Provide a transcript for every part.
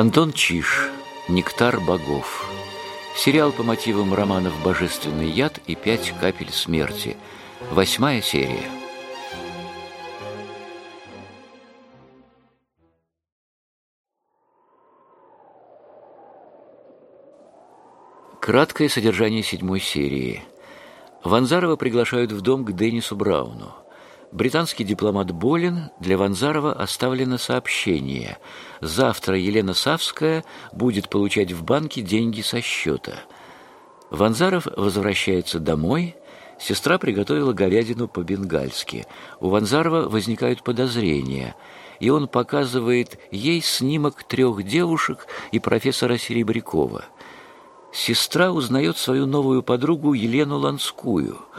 Антон Чиш «Нектар богов». Сериал по мотивам романов «Божественный яд» и «Пять капель смерти». Восьмая серия. Краткое содержание седьмой серии. Ванзарова приглашают в дом к Деннису Брауну. Британский дипломат болен, для Ванзарова оставлено сообщение. Завтра Елена Савская будет получать в банке деньги со счета. Ванзаров возвращается домой. Сестра приготовила говядину по-бенгальски. У Ванзарова возникают подозрения, и он показывает ей снимок трех девушек и профессора Серебрякова. Сестра узнает свою новую подругу Елену Ланскую –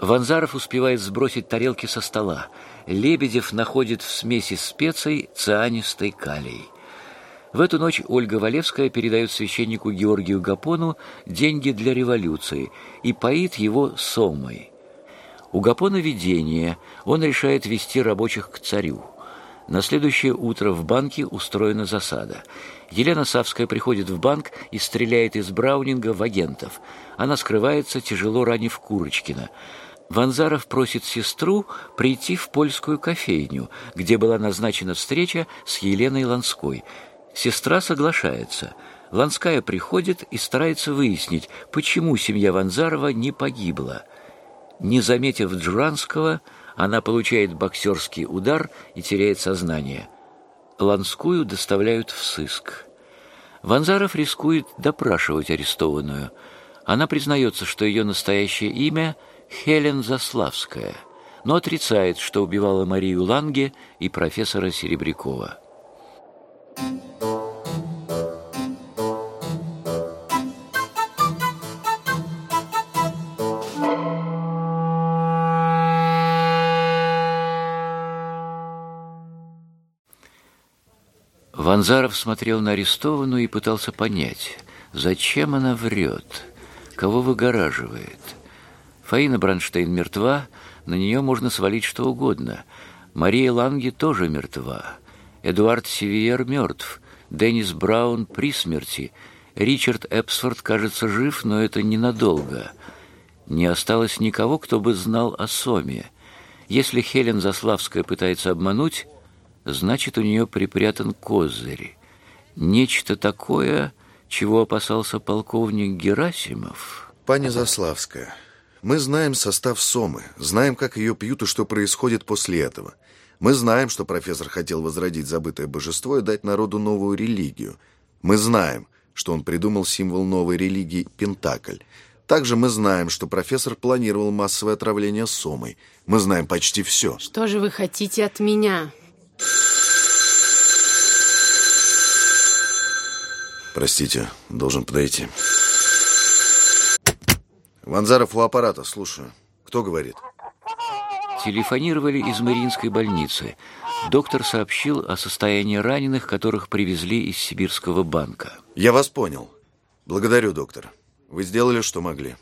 Ванзаров успевает сбросить тарелки со стола. Лебедев находит в смеси специй цианистый калий. В эту ночь Ольга Валевская передает священнику Георгию Гапону деньги для революции и поит его сомой. У Гапона видение, он решает вести рабочих к царю. На следующее утро в банке устроена засада. Елена Савская приходит в банк и стреляет из Браунинга в агентов. Она скрывается, тяжело ранив Курочкина. Ванзаров просит сестру прийти в польскую кофейню, где была назначена встреча с Еленой Ланской. Сестра соглашается. Ланская приходит и старается выяснить, почему семья Ванзарова не погибла. Не заметив Джуранского, она получает боксерский удар и теряет сознание. Ланскую доставляют в сыск. Ванзаров рискует допрашивать арестованную. Она признается, что ее настоящее имя – Хелен Заславская, но отрицает, что убивала Марию Ланге и профессора Серебрякова. Ванзаров смотрел на арестованную и пытался понять, зачем она врет, кого выгораживает – Фаина Бронштейн мертва, на нее можно свалить что угодно. Мария Ланге тоже мертва. Эдуард Севиер мертв. Деннис Браун при смерти. Ричард Эпсфорд, кажется, жив, но это ненадолго. Не осталось никого, кто бы знал о Соме. Если Хелен Заславская пытается обмануть, значит, у нее припрятан козырь. Нечто такое, чего опасался полковник Герасимов. Пани Заславская... Мы знаем состав Сомы, знаем, как ее пьют и что происходит после этого. Мы знаем, что профессор хотел возродить забытое божество и дать народу новую религию. Мы знаем, что он придумал символ новой религии – Пентакль. Также мы знаем, что профессор планировал массовое отравление Сомой. Мы знаем почти все. Что же вы хотите от меня? Простите, должен подойти. Ванзаров у аппарата, слушаю. Кто говорит? Телефонировали из Мариинской больницы. Доктор сообщил о состоянии раненых, которых привезли из Сибирского банка. Я вас понял. Благодарю, доктор. Вы сделали, что могли.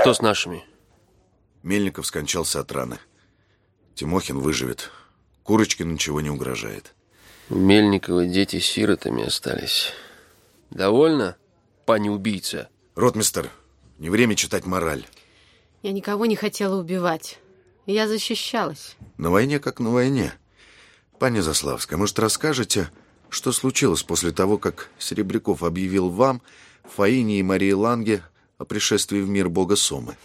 Что с нашими? Мельников скончался от раны. Тимохин выживет. Курочке ничего не угрожает. У Мельникова дети сиротами остались. Довольно? Пани-убийца. Ротмистер, не время читать мораль. Я никого не хотела убивать. Я защищалась. На войне как на войне. Пани Заславская, может, расскажете, что случилось после того, как Серебряков объявил вам, Фаине и Марии Ланге о пришествии в мир бога Сомы?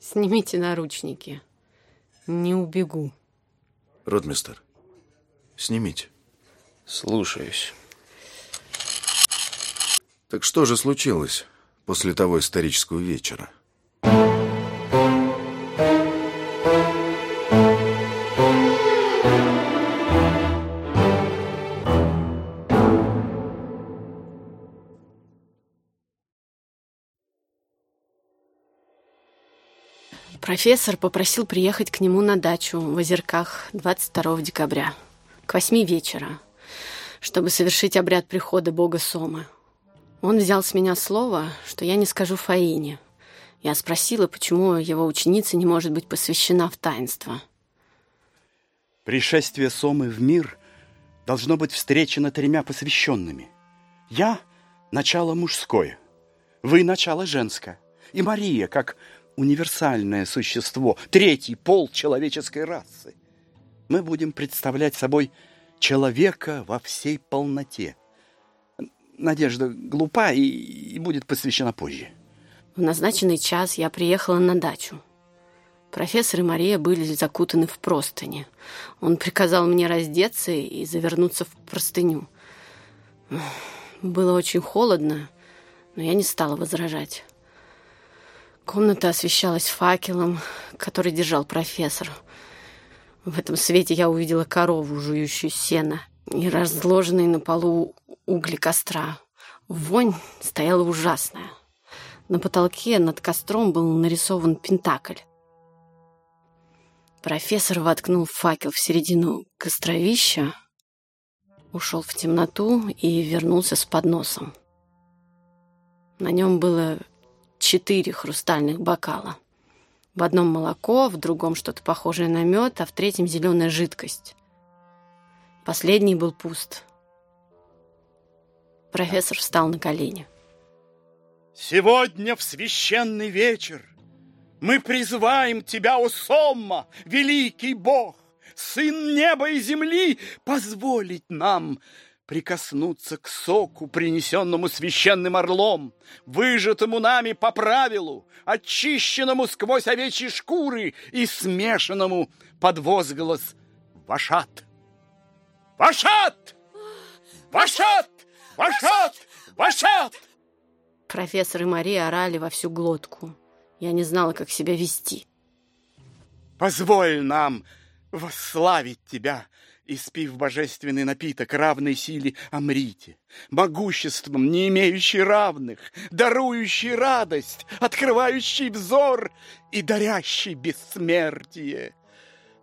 Снимите наручники. Не убегу. Ротмистер, снимите. Слушаюсь. Так что же случилось после того исторического вечера? Профессор попросил приехать к нему на дачу в Озерках 22 декабря к восьми вечера, чтобы совершить обряд прихода бога Сомы. Он взял с меня слово, что я не скажу Фаине. Я спросила, почему его ученица не может быть посвящена в таинство. Пришествие Сомы в мир должно быть встречено тремя посвященными. Я — начало мужское, вы — начало женское, и Мария, как универсальное существо, третий пол человеческой расы. Мы будем представлять собой человека во всей полноте. Надежда глупа и, и будет посвящена позже. В назначенный час я приехала на дачу. Профессор и Мария были закутаны в простыни. Он приказал мне раздеться и завернуться в простыню. Было очень холодно, но я не стала возражать. Комната освещалась факелом, который держал профессор. В этом свете я увидела корову, жующую сено, и разложенные на полу угли костра. Вонь стояла ужасная. На потолке над костром был нарисован пентакль. Профессор воткнул факел в середину костровища, ушел в темноту и вернулся с подносом. На нем было четыре хрустальных бокала. В одном молоко, в другом что-то похожее на мед, а в третьем зеленая жидкость. Последний был пуст. Профессор встал на колени. Сегодня в священный вечер мы призываем тебя, о Сомма, великий Бог, Сын неба и земли, позволить нам прикоснуться к соку, принесенному священным орлом, выжатому нами по правилу, очищенному сквозь овечьи шкуры и смешанному под возглас «Вашат! Вашат! Вашат! Вашат! Вашат!» Профессор и Мария орали во всю глотку. Я не знала, как себя вести. «Позволь нам восславить тебя!» испив божественный напиток равной силе Амрите, могуществом, не имеющий равных, дарующий радость, открывающий взор и дарящий бессмертие.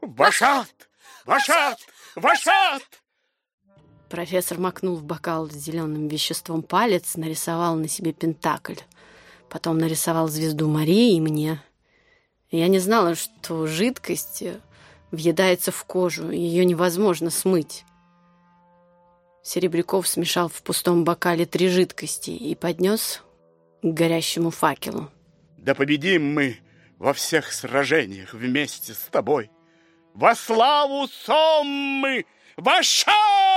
Вашат! Вашат! Вашат! Профессор макнул в бокал с зеленым веществом палец, нарисовал на себе пентакль. Потом нарисовал звезду Марии и мне. Я не знала, что жидкость въедается в кожу, ее невозможно смыть. Серебряков смешал в пустом бокале три жидкости и поднес к горящему факелу. «Да победим мы во всех сражениях вместе с тобой! Во славу Соммы! Ваша!»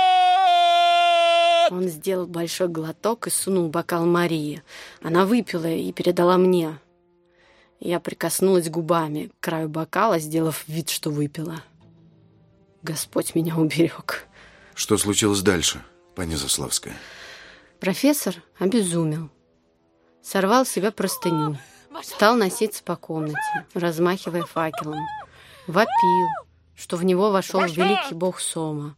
Он сделал большой глоток и сунул бокал Марии. Она выпила и передала мне. Я прикоснулась губами к краю бокала, сделав вид, что выпила. Господь меня уберег. Что случилось дальше, пани Заславская? Профессор обезумел. Сорвал с себя простыню. Стал носиться по комнате, размахивая факелом. Вопил, что в него вошел великий бог Сома.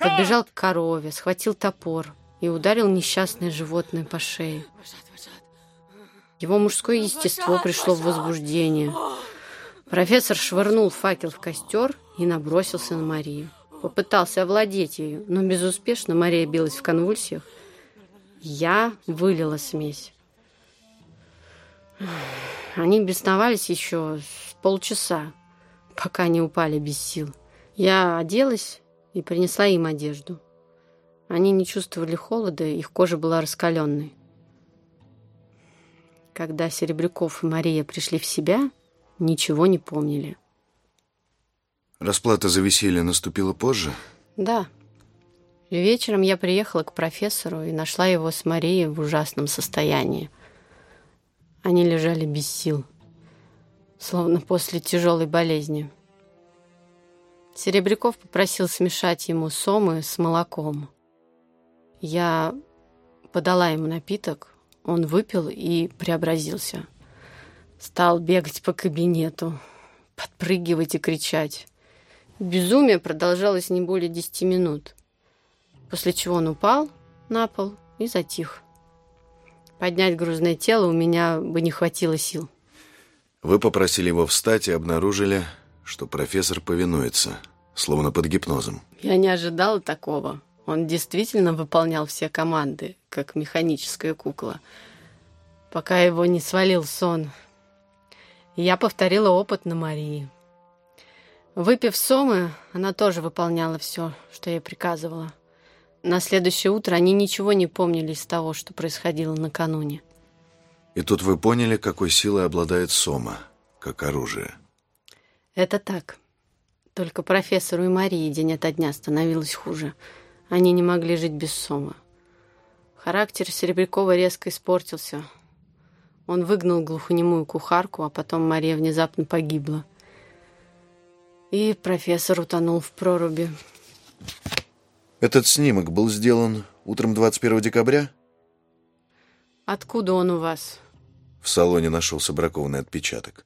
Подбежал к корове, схватил топор и ударил несчастное животное по шее. Его мужское естество пришло в возбуждение. Профессор швырнул факел в костер и набросился на Марию. Попытался овладеть ею, но безуспешно Мария билась в конвульсиях. Я вылила смесь. Они бесновались еще с полчаса, пока не упали без сил. Я оделась и принесла им одежду. Они не чувствовали холода, их кожа была раскаленной. Когда Серебряков и Мария пришли в себя, ничего не помнили. Расплата за веселье наступила позже? Да. Вечером я приехала к профессору и нашла его с Марией в ужасном состоянии. Они лежали без сил, словно после тяжелой болезни. Серебряков попросил смешать ему сомы с молоком. Я подала ему напиток, он выпил и преобразился. Стал бегать по кабинету, подпрыгивать и кричать. Безумие продолжалось не более десяти минут, после чего он упал на пол и затих. Поднять грузное тело у меня бы не хватило сил. Вы попросили его встать и обнаружили, что профессор повинуется, словно под гипнозом. Я не ожидала такого. Он действительно выполнял все команды, как механическая кукла, пока его не свалил сон. Я повторила опыт на Марии. Выпив сомы, она тоже выполняла все, что ей приказывала. На следующее утро они ничего не помнили из того, что происходило накануне. И тут вы поняли, какой силой обладает Сома, как оружие. Это так. Только профессору и Марии день ото дня становилось хуже. Они не могли жить без Сома. Характер Серебрякова резко испортился. Он выгнал глухонемую кухарку, а потом Мария внезапно погибла. И профессор утонул в проруби. Этот снимок был сделан утром 21 декабря? Откуда он у вас? В салоне нашелся бракованный отпечаток.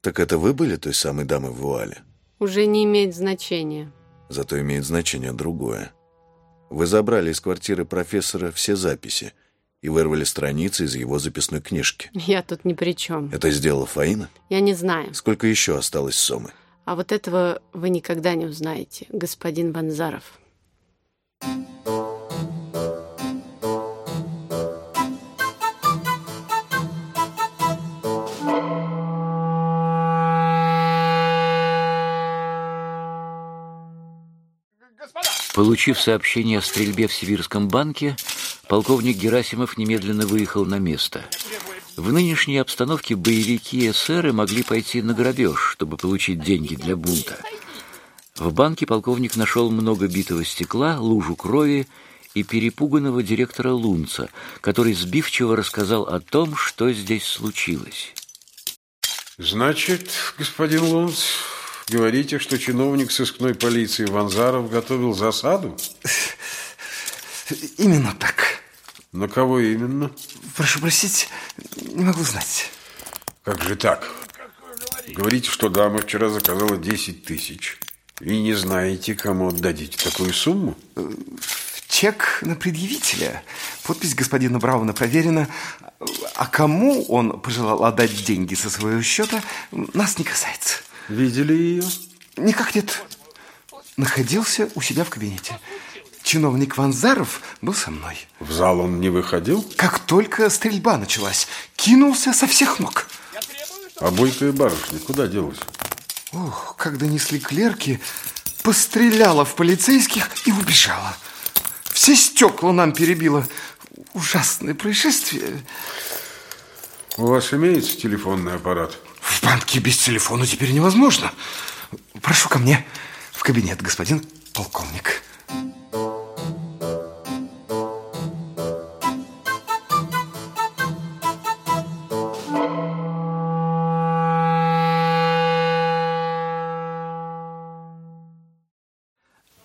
Так это вы были той самой дамой в вуале? Уже не имеет значения. Зато имеет значение другое. Вы забрали из квартиры профессора все записи и вырвали страницы из его записной книжки. Я тут ни при чем. Это сделала Фаина? Я не знаю. Сколько еще осталось Сомы? А вот этого вы никогда не узнаете, господин Ванзаров. Получив сообщение о стрельбе в Сибирском банке, полковник Герасимов немедленно выехал на место. В нынешней обстановке боевики и эсеры могли пойти на грабеж, чтобы получить деньги для бунта. В банке полковник нашел много битого стекла, лужу крови и перепуганного директора Лунца, который сбивчиво рассказал о том, что здесь случилось. Значит, господин Лунц, говорите, что чиновник сыскной полиции Ванзаров готовил засаду? Именно так. На кого именно? Прошу простить, не могу знать. Как же так? Говорите, что дама вчера заказала 10 тысяч. И не знаете, кому отдадите такую сумму? Чек на предъявителя. Подпись господина Брауна проверена. А кому он пожелал отдать деньги со своего счета, нас не касается. Видели ее? Никак нет. Находился у себя в кабинете. Чиновник Ванзаров был со мной. В зал он не выходил? Как только стрельба началась, кинулся со всех ног. А бойкая барышня куда делась? Ох, как донесли клерки, постреляла в полицейских и убежала. Все стекла нам перебило. Ужасное происшествие. У вас имеется телефонный аппарат? В банке без телефона теперь невозможно. Прошу ко мне в кабинет, господин полковник.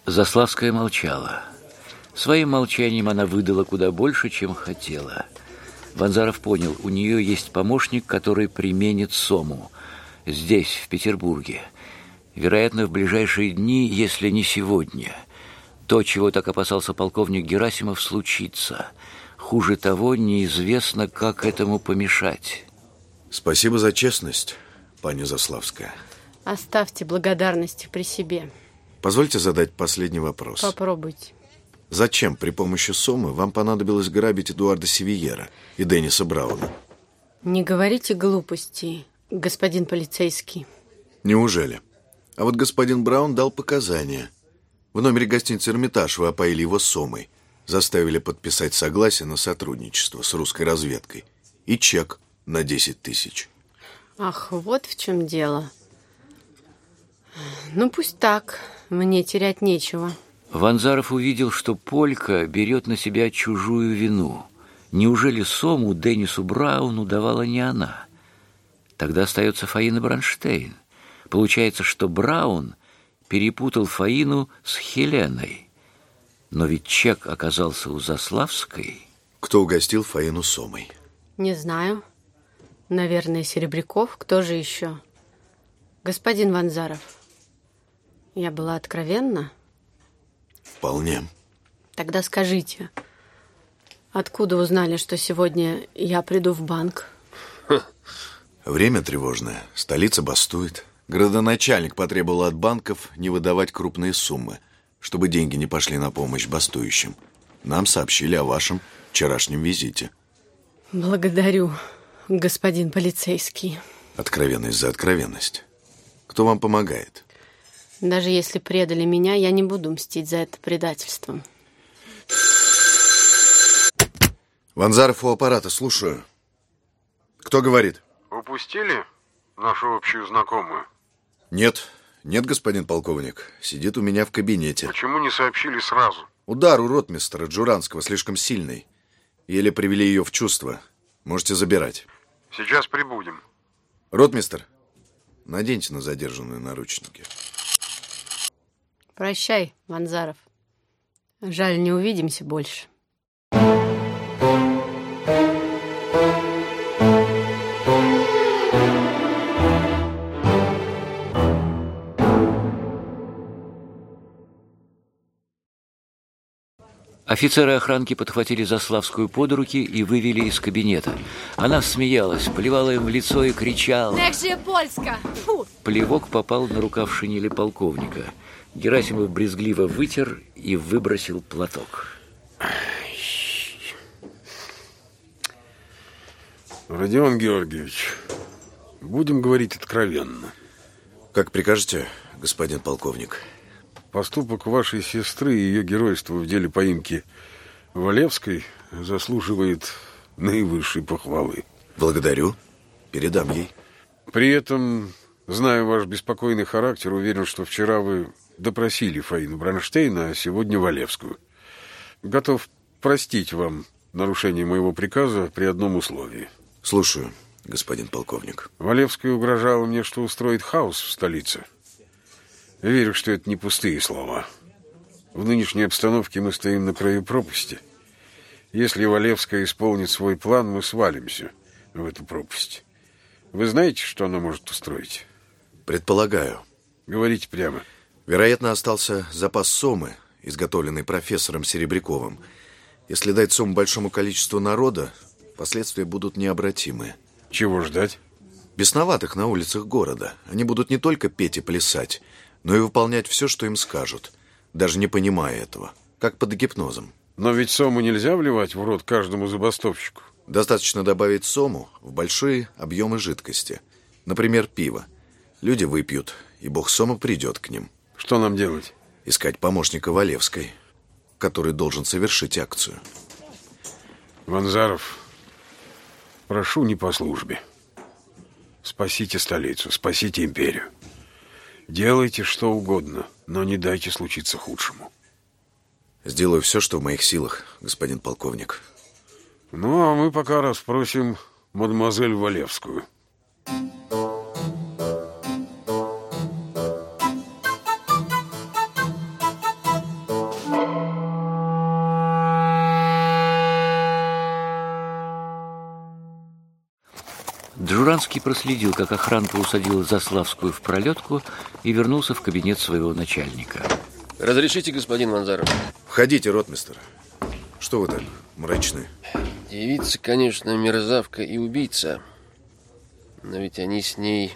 Заславская молчала. Своим молчанием она выдала куда больше, чем хотела. Ванзаров понял, у нее есть помощник, который применит Сому. Здесь, в Петербурге. Вероятно, в ближайшие дни, если не сегодня. То, чего так опасался полковник Герасимов, случится. Хуже того, неизвестно, как этому помешать. Спасибо за честность, пани Заславская. Оставьте благодарности при себе. Позвольте задать последний вопрос. Попробуйте. Зачем при помощи Сомы вам понадобилось грабить Эдуарда Севиера и Денниса Брауна? Не говорите глупостей, господин полицейский. Неужели? А вот господин Браун дал показания. В номере гостиницы «Эрмитаж» вы опоили его Сомой, заставили подписать согласие на сотрудничество с русской разведкой и чек на 10 тысяч. Ах, вот в чем дело. Ну, пусть так. Мне терять нечего. Ванзаров увидел, что Полька берет на себя чужую вину. Неужели Сому Деннису Брауну давала не она? Тогда остается Фаина Бронштейн. Получается, что Браун перепутал Фаину с Хеленой. Но ведь чек оказался у Заславской. Кто угостил Фаину Сомой? Не знаю. Наверное, Серебряков. Кто же еще? Господин Ванзаров, я была откровенна? Вполне. Тогда скажите, откуда узнали, что сегодня я приду в банк? Время тревожное. Столица бастует. Градоначальник потребовал от банков не выдавать крупные суммы, чтобы деньги не пошли на помощь бастующим. Нам сообщили о вашем вчерашнем визите. Благодарю, господин полицейский. Откровенность за откровенность. Кто вам помогает? Даже если предали меня, я не буду мстить за это предательством. Ванзаров у аппарата, слушаю. Кто говорит? Упустили нашу общую знакомую? Нет, нет, господин полковник. Сидит у меня в кабинете. Почему не сообщили сразу? Удар у ротмистера Джуранского слишком сильный. Еле привели ее в чувство. Можете забирать. Сейчас прибудем. Ротмистер, наденьте на задержанную наручники. Прощай, Ванзаров. Жаль, не увидимся больше. Офицеры охранки подхватили Заславскую под руки и вывели из кабинета. Она смеялась, плевала им в лицо и кричала. Як же Польска! Фу! Плевок попал на рукав шинели полковника. Герасимов брезгливо вытер и выбросил платок. Родион Георгиевич, будем говорить откровенно. Как прикажете, господин полковник? Поступок вашей сестры и ее геройство в деле поимки Валевской заслуживает наивысшей похвалы. Благодарю. Передам ей. При этом, зная ваш беспокойный характер, уверен, что вчера вы допросили Фаину Бронштейна, а сегодня Валевскую. Готов простить вам нарушение моего приказа при одном условии. Слушаю, господин полковник. Валевская угрожала мне, что устроит хаос в столице. Верю, что это не пустые слова. В нынешней обстановке мы стоим на краю пропасти. Если Валевская исполнит свой план, мы свалимся в эту пропасть. Вы знаете, что она может устроить? Предполагаю. Говорите прямо. Вероятно, остался запас сомы, изготовленный профессором Серебряковым. Если дать сому большому количеству народа, последствия будут необратимые. Чего ждать? Бесноватых на улицах города. Они будут не только петь и плясать, но и выполнять все, что им скажут, даже не понимая этого, как под гипнозом. Но ведь сому нельзя вливать в рот каждому забастовщику. Достаточно добавить сому в большие объемы жидкости. Например, пиво. Люди выпьют, и бог сома придет к ним. Что нам делать? Искать помощника Валевской, который должен совершить акцию. Ванзаров, прошу не по службе. Спасите столицу, спасите империю. Делайте что угодно, но не дайте случиться худшему. Сделаю все, что в моих силах, господин полковник. Ну, а мы пока расспросим мадемуазель Валевскую. Джуранский проследил, как охранка усадила Заславскую в пролетку и вернулся в кабинет своего начальника. Разрешите, господин Ванзаров? Входите, ротмистер. Что вы так мрачны? Девица, конечно, мерзавка и убийца. Но ведь они с ней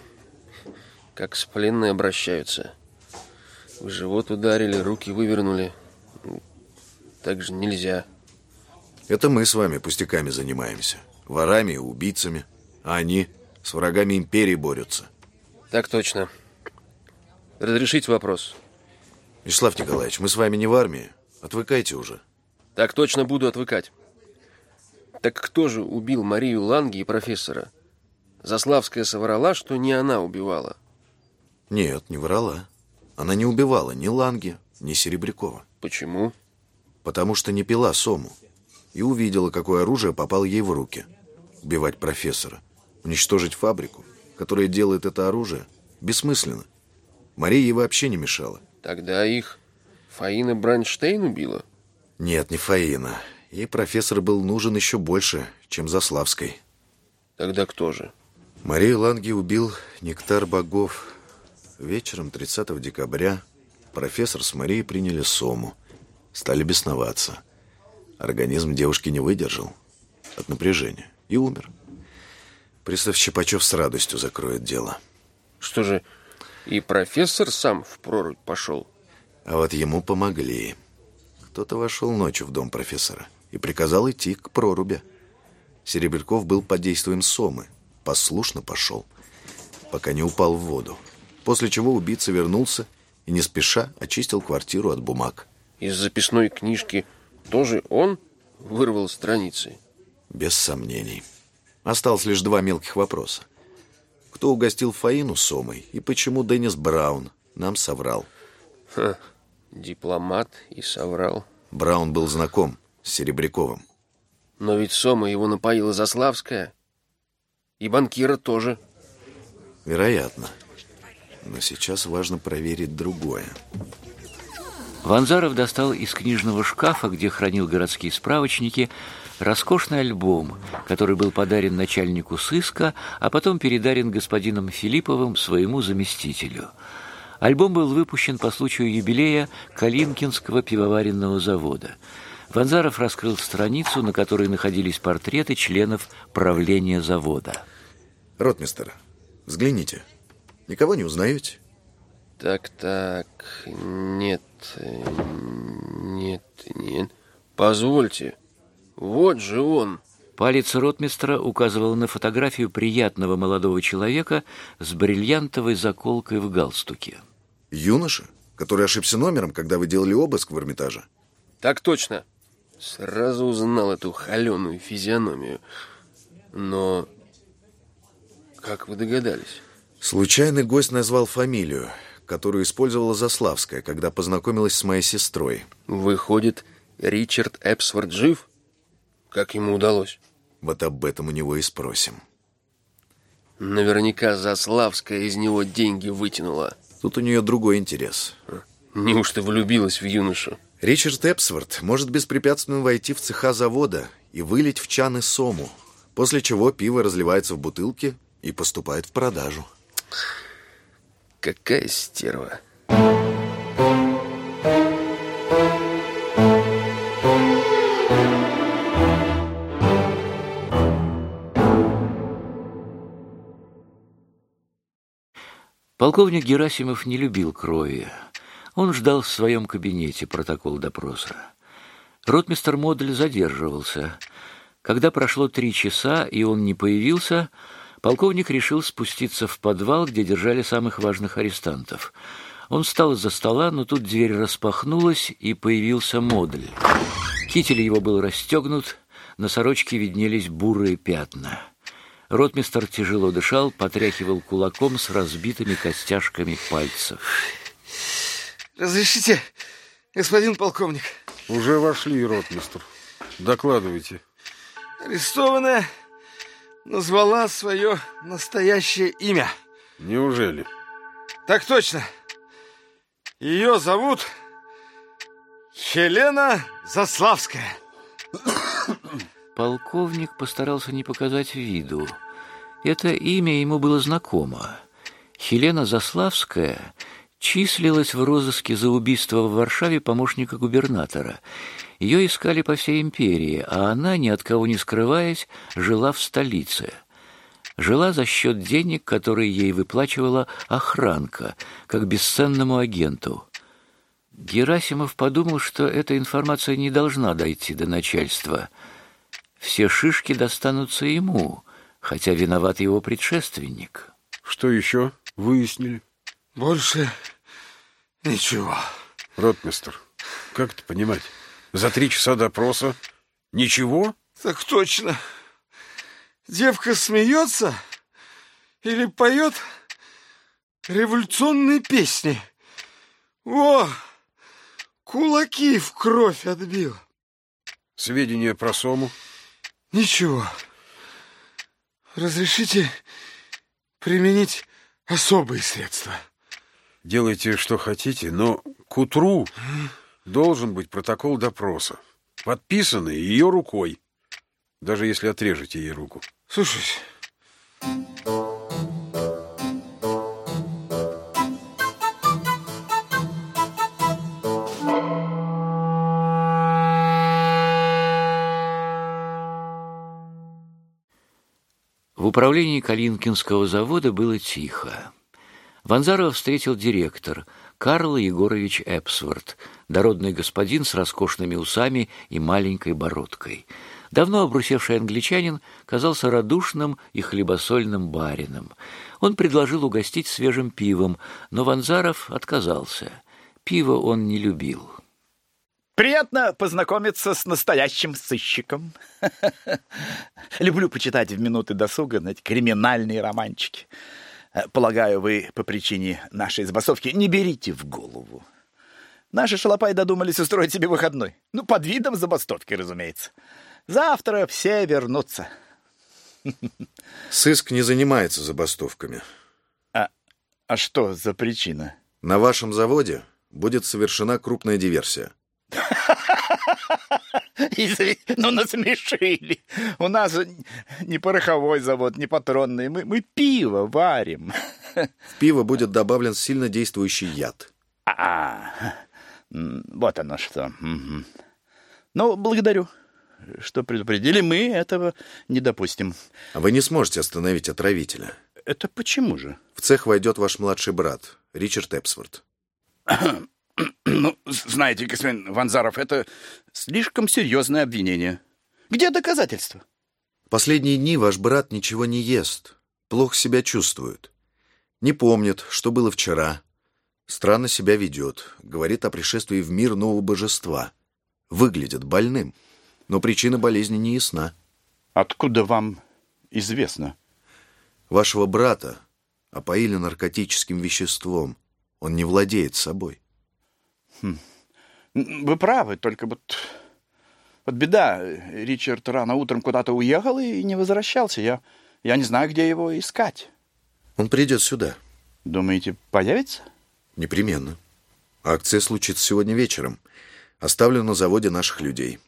как с пленной обращаются. В живот ударили, руки вывернули. Так же нельзя. Это мы с вами пустяками занимаемся. Ворами и убийцами. А они с врагами империи борются. Так точно. Разрешите вопрос? Вячеслав Николаевич, мы с вами не в армии. Отвыкайте уже. Так точно буду отвыкать. Так кто же убил Марию Ланги и профессора? Заславская соврала, что не она убивала. Нет, не врала. Она не убивала ни Ланги, ни Серебрякова. Почему? Потому что не пила сому. И увидела, какое оружие попало ей в руки. Убивать профессора. Уничтожить фабрику, которая делает это оружие, бессмысленно. Мария ей вообще не мешала. Тогда их Фаина Бранштейн убила? Нет, не Фаина. Ей профессор был нужен еще больше, чем Заславской. Тогда кто же? Мария Ланги убил Нектар Богов. Вечером 30 декабря профессор с Марией приняли сому. Стали бесноваться. Организм девушки не выдержал от напряжения и умер. Пристав Щипачев с радостью закроет дело. Что же, и профессор сам в прорубь пошел? А вот ему помогли. Кто-то вошел ночью в дом профессора и приказал идти к проруби. Серебряков был под действием сомы. Послушно пошел, пока не упал в воду. после чего убийца вернулся и не спеша очистил квартиру от бумаг. Из записной книжки тоже он вырвал страницы? Без сомнений. Осталось лишь два мелких вопроса. Кто угостил Фаину Сомой и почему Деннис Браун нам соврал? Ха, дипломат и соврал. Браун был знаком с Серебряковым. Но ведь Сома его напоила Заславская. И банкира тоже. Вероятно. Но сейчас важно проверить другое. Ванзаров достал из книжного шкафа, где хранил городские справочники, роскошный альбом, который был подарен начальнику сыска, а потом передарен господином Филипповым своему заместителю. Альбом был выпущен по случаю юбилея Калинкинского пивоваренного завода. Ванзаров раскрыл страницу, на которой находились портреты членов правления завода. Ротмистер, взгляните. Никого не узнаете? Так-так, нет, нет, нет. Позвольте, вот же он. Палец ротмистра указывал на фотографию приятного молодого человека с бриллиантовой заколкой в галстуке. Юноша, который ошибся номером, когда вы делали обыск в Эрмитаже? Так точно. Сразу узнал эту холеную физиономию. Но как вы догадались? Случайный гость назвал фамилию, которую использовала Заславская, когда познакомилась с моей сестрой. Выходит, Ричард Эпсворт жив? Как ему удалось? Вот об этом у него и спросим. Наверняка Заславская из него деньги вытянула. Тут у нее другой интерес. Неужто влюбилась в юношу? Ричард Эпсворт может беспрепятственно войти в цеха завода и вылить в чаны сому, после чего пиво разливается в бутылки и поступает в продажу. Какая стерва. Полковник Герасимов не любил крови. Он ждал в своем кабинете протокол допроса. Ротмистер Модель задерживался. Когда прошло три часа, и он не появился, полковник решил спуститься в подвал, где держали самых важных арестантов. Он встал из-за стола, но тут дверь распахнулась, и появился Модель. Китель его был расстегнут, на сорочке виднелись бурые пятна. Ротмистер тяжело дышал, потряхивал кулаком с разбитыми костяшками пальцев. Разрешите, господин полковник? Уже вошли, ротмистр. Докладывайте. Арестованная назвала свое настоящее имя. Неужели? Так точно. Ее зовут Хелена Заславская. Полковник постарался не показать виду. Это имя ему было знакомо. Хелена Заславская числилась в розыске за убийство в Варшаве помощника губернатора. Ее искали по всей империи, а она, ни от кого не скрываясь, жила в столице. Жила за счет денег, которые ей выплачивала охранка, как бесценному агенту. Герасимов подумал, что эта информация не должна дойти до начальства – все шишки достанутся ему, хотя виноват его предшественник. Что еще выяснили? Больше ничего. Ротмистер, как это понимать? За три часа допроса ничего? Так точно. Девка смеется или поет революционные песни. О, кулаки в кровь отбил. Сведения про Сому? Ничего. Разрешите применить особые средства. Делайте, что хотите, но к утру должен быть протокол допроса, подписанный ее рукой, даже если отрежете ей руку. Слушаюсь. В управлении Калинкинского завода было тихо. Ванзарова встретил директор Карл Егорович Эпсворт, дородный господин с роскошными усами и маленькой бородкой. Давно обрусевший англичанин казался радушным и хлебосольным барином. Он предложил угостить свежим пивом, но Ванзаров отказался. Пиво он не любил. Приятно познакомиться с настоящим сыщиком. Люблю почитать в минуты досуга знаете, криминальные романчики. Полагаю, вы по причине нашей забастовки не берите в голову. Наши шалопаи додумались устроить себе выходной. Ну, под видом забастовки, разумеется. Завтра все вернутся. Сыск не занимается забастовками. А, а что за причина? На вашем заводе будет совершена крупная диверсия. Ну, насмешили. У нас не пороховой завод, не патронный. Мы, мы пиво варим. В пиво будет добавлен сильно действующий яд. А, вот оно что. Ну, благодарю что предупредили, мы этого не допустим. А вы не сможете остановить отравителя. Это почему же? В цех войдет ваш младший брат, Ричард Эпсворт. ну, знаете, господин Ванзаров, это слишком серьезное обвинение. Где доказательства? Последние дни ваш брат ничего не ест, плохо себя чувствует. Не помнит, что было вчера. Странно себя ведет, говорит о пришествии в мир нового божества. Выглядит больным но причина болезни не ясна. Откуда вам известно? Вашего брата опоили наркотическим веществом. Он не владеет собой. Хм. Вы правы, только вот... Вот беда. Ричард рано утром куда-то уехал и не возвращался. Я, я не знаю, где его искать. Он придет сюда. Думаете, появится? Непременно. Акция случится сегодня вечером. Оставлю на заводе наших людей.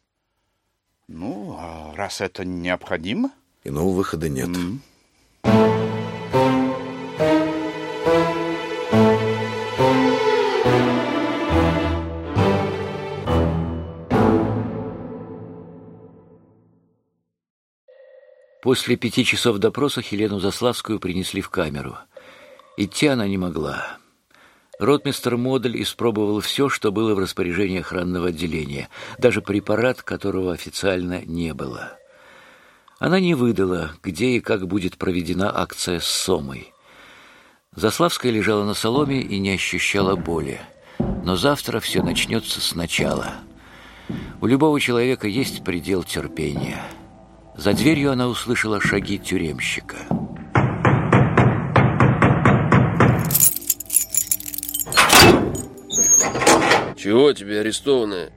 Ну, а раз это необходимо... Иного выхода нет. Mm. После пяти часов допроса Хелену Заславскую принесли в камеру. Идти она не могла. Ротмистер Модель испробовал все, что было в распоряжении охранного отделения, даже препарат, которого официально не было. Она не выдала, где и как будет проведена акция с Сомой. Заславская лежала на соломе и не ощущала боли. Но завтра все начнется сначала. У любого человека есть предел терпения. За дверью она услышала шаги тюремщика. Чего тебе арестованная?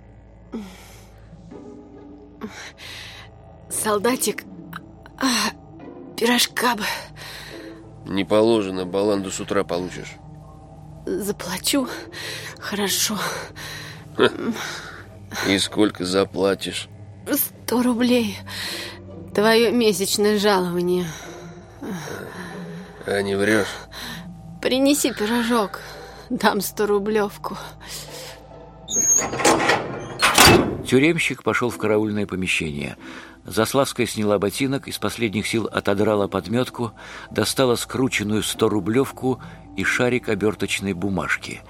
Солдатик, а, пирожка бы. Не положено, баланду с утра получишь. Заплачу. Хорошо. И сколько заплатишь? Сто рублей. Твое месячное жалование. А не врешь? Принеси пирожок. Дам сто рублевку. Тюремщик пошел в караульное помещение. Заславская сняла ботинок, из последних сил отодрала подметку, достала скрученную сто-рублевку и шарик оберточной бумажки.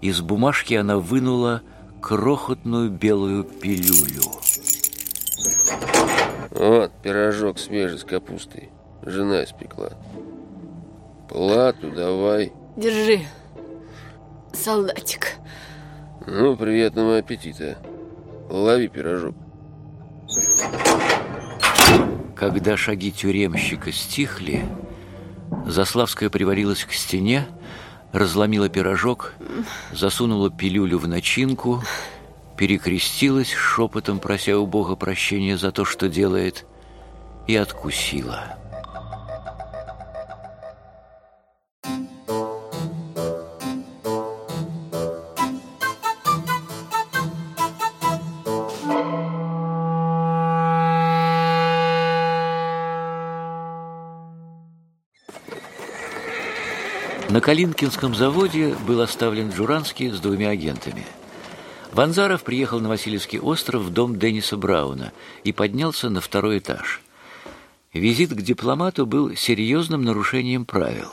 Из бумажки она вынула крохотную белую пилюлю. Вот пирожок свежий с капустой. Жена испекла. Плату давай. Держи, солдатик. Ну, приятного аппетита. Лови пирожок. Когда шаги тюремщика стихли, Заславская приварилась к стене, разломила пирожок, засунула пилюлю в начинку, перекрестилась, шепотом прося у Бога прощения за то, что делает, и откусила. На Калинкинском заводе был оставлен Джуранский с двумя агентами. Ванзаров приехал на Васильевский остров в дом Денниса Брауна и поднялся на второй этаж. Визит к дипломату был серьезным нарушением правил.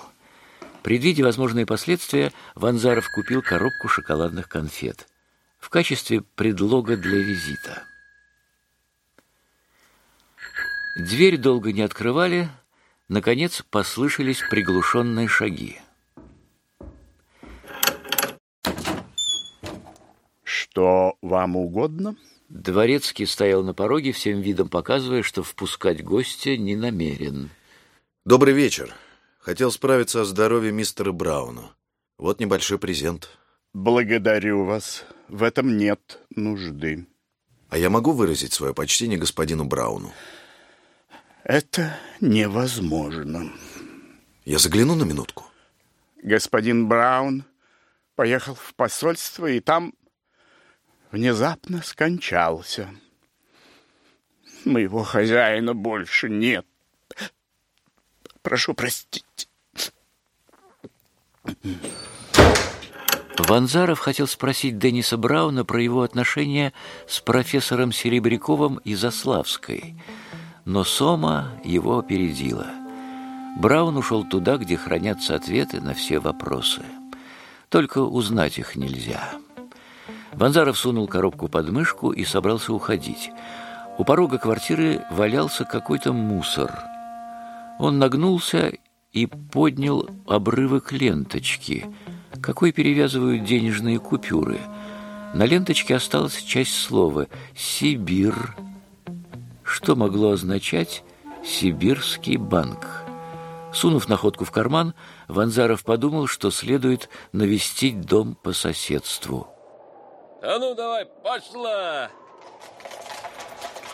Предвидя возможные последствия, Ванзаров купил коробку шоколадных конфет в качестве предлога для визита. Дверь долго не открывали, наконец послышались приглушенные шаги. Что вам угодно? Дворецкий стоял на пороге, всем видом показывая, что впускать гостя не намерен. Добрый вечер. Хотел справиться о здоровье мистера Брауна. Вот небольшой презент. Благодарю вас. В этом нет нужды. А я могу выразить свое почтение господину Брауну? Это невозможно. Я загляну на минутку. Господин Браун поехал в посольство и там внезапно скончался. Моего хозяина больше нет. Прошу простить. Ванзаров хотел спросить Денниса Брауна про его отношения с профессором Серебряковым и Заславской, но Сома его опередила. Браун ушел туда, где хранятся ответы на все вопросы. Только узнать их нельзя. Ванзаров сунул коробку под мышку и собрался уходить. У порога квартиры валялся какой-то мусор. Он нагнулся и поднял обрывок ленточки, какой перевязывают денежные купюры. На ленточке осталась часть слова «Сибир». Что могло означать «Сибирский банк»? Сунув находку в карман, Ванзаров подумал, что следует навестить дом по соседству. А ну давай, пошла!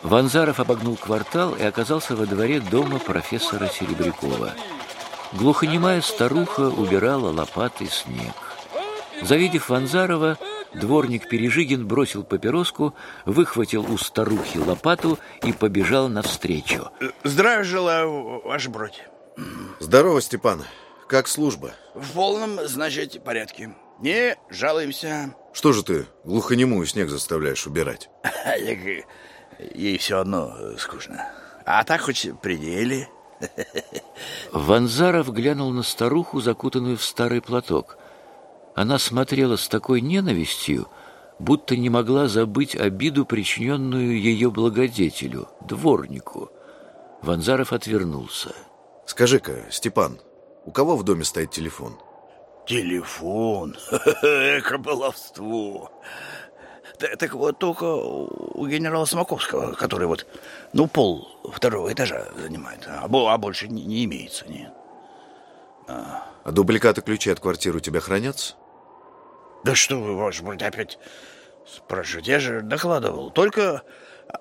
Ванзаров обогнул квартал и оказался во дворе дома профессора Серебрякова. Глухонемая старуха убирала лопатой снег. Завидев Ванзарова, дворник Пережигин бросил папироску, выхватил у старухи лопату и побежал навстречу. Здравия желаю, ваш бродь. Здорово, Степан. Как служба? В полном, значит, порядке. Не жалуемся. Что же ты глухонемую снег заставляешь убирать? Ей все одно скучно. А так хоть пределе. Ванзаров глянул на старуху, закутанную в старый платок. Она смотрела с такой ненавистью, будто не могла забыть обиду, причиненную ее благодетелю, дворнику. Ванзаров отвернулся. Скажи-ка, Степан, у кого в доме стоит телефон? Телефон? Эко баловство. Так вот, только у генерала Смоковского, который вот, ну, пол второго этажа занимает, а, а больше не, не имеется, нет. А. а дубликаты ключей от квартиры у тебя хранятся? Да что вы, ваш брат, опять спрашиваете? Я же докладывал. Только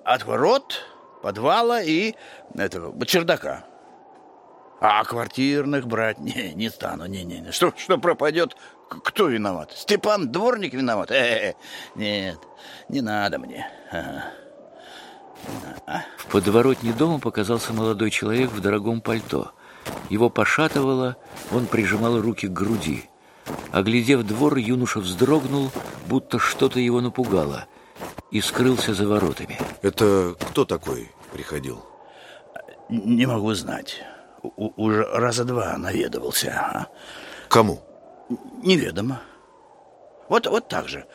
от ворот, подвала и этого чердака. А квартирных брать не, не стану, не-не-не. Что, что пропадет, кто виноват? Степан Дворник виноват? Э -э -э. Нет, не надо мне. Ага. В подворотне дома показался молодой человек в дорогом пальто. Его пошатывало, он прижимал руки к груди. Оглядев двор, юноша вздрогнул, будто что-то его напугало, и скрылся за воротами. Это кто такой приходил? Не могу знать уже раза два наведывался. А? Кому? Неведомо. Вот, вот так же.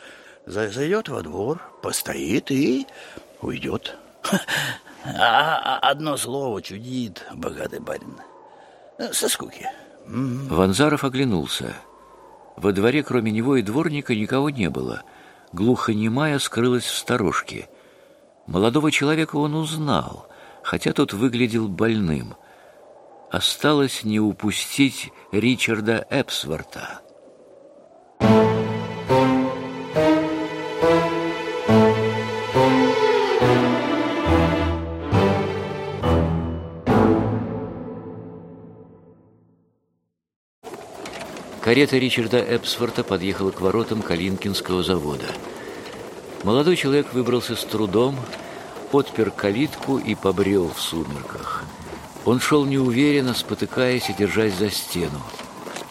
Зайдет во двор, постоит и уйдет. А, а одно слово чудит, богатый барин. Со скуки. Ванзаров оглянулся. Во дворе, кроме него и дворника, никого не было. Глухонемая скрылась в сторожке. Молодого человека он узнал, хотя тот выглядел больным – осталось не упустить Ричарда Эпсворта. Карета Ричарда Эпсворта подъехала к воротам Калинкинского завода. Молодой человек выбрался с трудом, подпер калитку и побрел в сумерках – он шел неуверенно, спотыкаясь и держась за стену.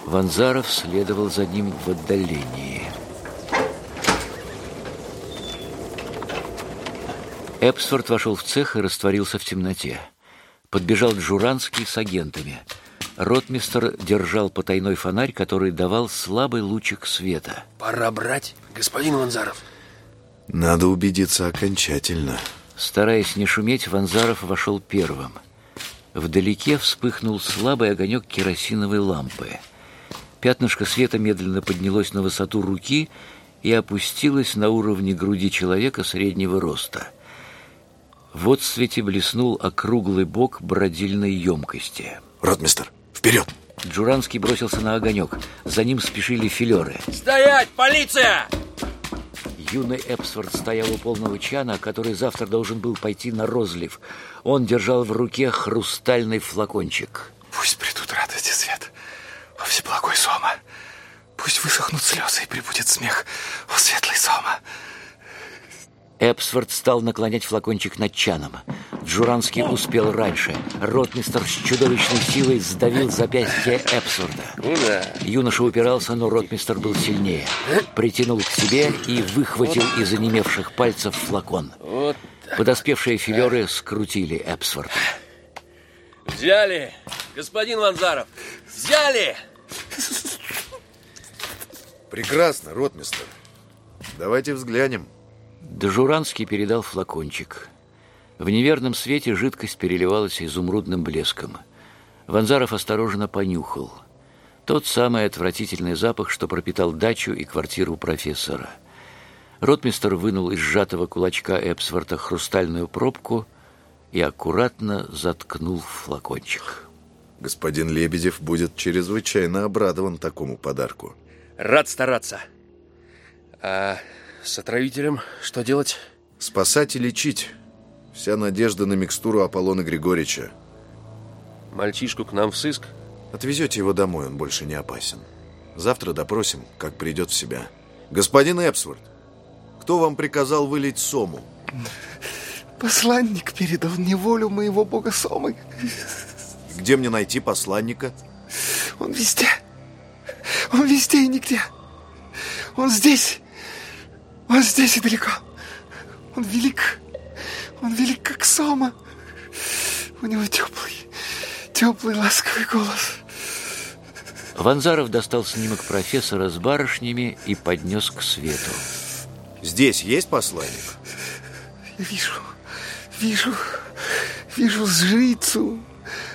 Ванзаров следовал за ним в отдалении. Эпсфорд вошел в цех и растворился в темноте. Подбежал Джуранский с агентами. Ротмистер держал потайной фонарь, который давал слабый лучик света. Пора брать, господин Ванзаров. Надо убедиться окончательно. Стараясь не шуметь, Ванзаров вошел первым. Вдалеке вспыхнул слабый огонек керосиновой лампы. Пятнышко света медленно поднялось на высоту руки и опустилось на уровне груди человека среднего роста. В отсвете блеснул округлый бок бродильной емкости. Ротмистер, вперед! Джуранский бросился на огонек. За ним спешили филеры. Стоять! Полиция! Юный Эпсфорд стоял у полного чана, который завтра должен был пойти на розлив. Он держал в руке хрустальный флакончик. Пусть придут радость свет. О, всеблагой Сома! Пусть высохнут слезы и прибудет смех. О, светлый Сома! Эпсфорд стал наклонять флакончик над чаном. Джуранский успел раньше. Ротмистер с чудовищной силой сдавил запястье Эпсфорда. Куда? Юноша упирался, но ротмистер был сильнее. Притянул к себе и выхватил из онемевших пальцев флакон. Вот Подоспевшие филеры скрутили Эпсфорда. Взяли! Господин Ванзаров! Взяли! Прекрасно, ротмистер. Давайте взглянем. Дежуранский передал флакончик. В неверном свете жидкость переливалась изумрудным блеском. Ванзаров осторожно понюхал. Тот самый отвратительный запах, что пропитал дачу и квартиру профессора. Ротмистер вынул из сжатого кулачка Эпсворта хрустальную пробку и аккуратно заткнул флакончик. Господин Лебедев будет чрезвычайно обрадован такому подарку. Рад стараться. А с отравителем что делать? Спасать и лечить. Вся надежда на микстуру Аполлона Григорьевича. Мальчишку к нам в сыск? Отвезете его домой, он больше не опасен. Завтра допросим, как придет в себя. Господин Эпсворт, кто вам приказал вылить сому? Посланник передал мне волю моего бога Сомы. Где мне найти посланника? Он везде. Он везде и нигде. Он здесь. Он здесь и далеко. Он велик. Он велик, как Сома. У него теплый, теплый, ласковый голос. Ванзаров достал снимок профессора с барышнями и поднес к свету. Здесь есть посланник? Я вижу, вижу, вижу жрицу,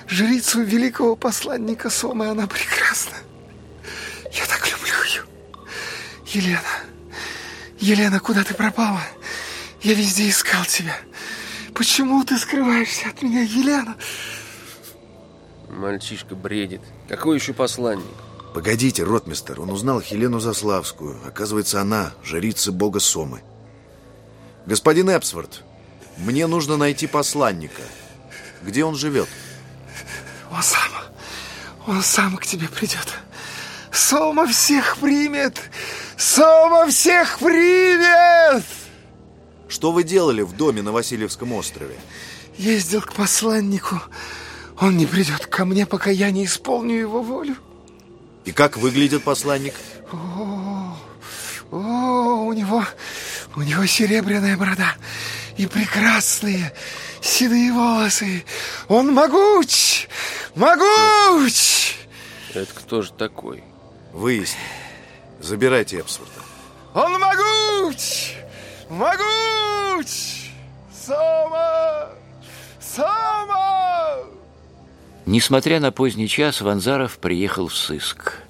жрицу великого посланника Сомы. Она прекрасна. Я так люблю ее. Елена, Елена, куда ты пропала? Я везде искал тебя. Почему ты скрываешься от меня, Елена? Мальчишка бредит. Какой еще посланник? Погодите, ротмистер, он узнал Хелену Заславскую. Оказывается, она жрица бога Сомы. Господин Эпсворт, мне нужно найти посланника. Где он живет? Он сам, он сам к тебе придет. Сома всех примет! Сома всех примет! Что вы делали в доме на Васильевском острове? Ездил к посланнику. Он не придет ко мне, пока я не исполню его волю. И как выглядит посланник? О, о, у него, у него серебряная борода и прекрасные седые волосы. Он могуч, могуч! Это кто же такой? Выясни. Забирайте Эпсворта. Он могуч, могуч! Сома, Сома! Несмотря на поздний час, Ванзаров приехал в сыск.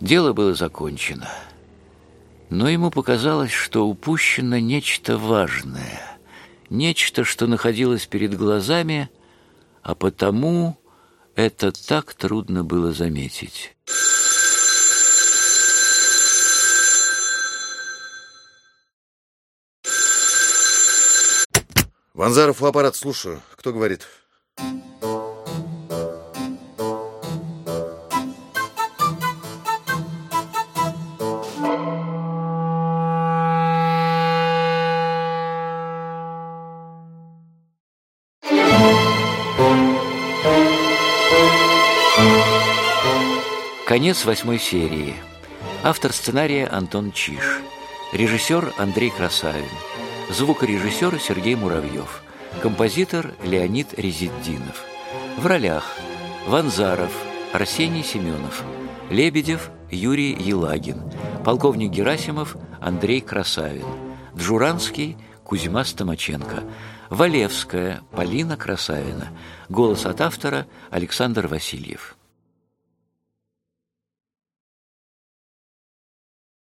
Дело было закончено. Но ему показалось, что упущено нечто важное. Нечто, что находилось перед глазами, а потому это так трудно было заметить. Ванзаров у аппарат, слушаю. Кто говорит? Конец восьмой серии. Автор сценария Антон Чиш. Режиссер Андрей Красавин. Звукорежиссер Сергей Муравьев. Композитор Леонид Резиддинов. В ролях Ванзаров, Арсений Семенов, Лебедев Юрий Елагин, полковник Герасимов Андрей Красавин, Джуранский Кузьма Стомаченко, Валевская Полина Красавина. Голос от автора Александр Васильев.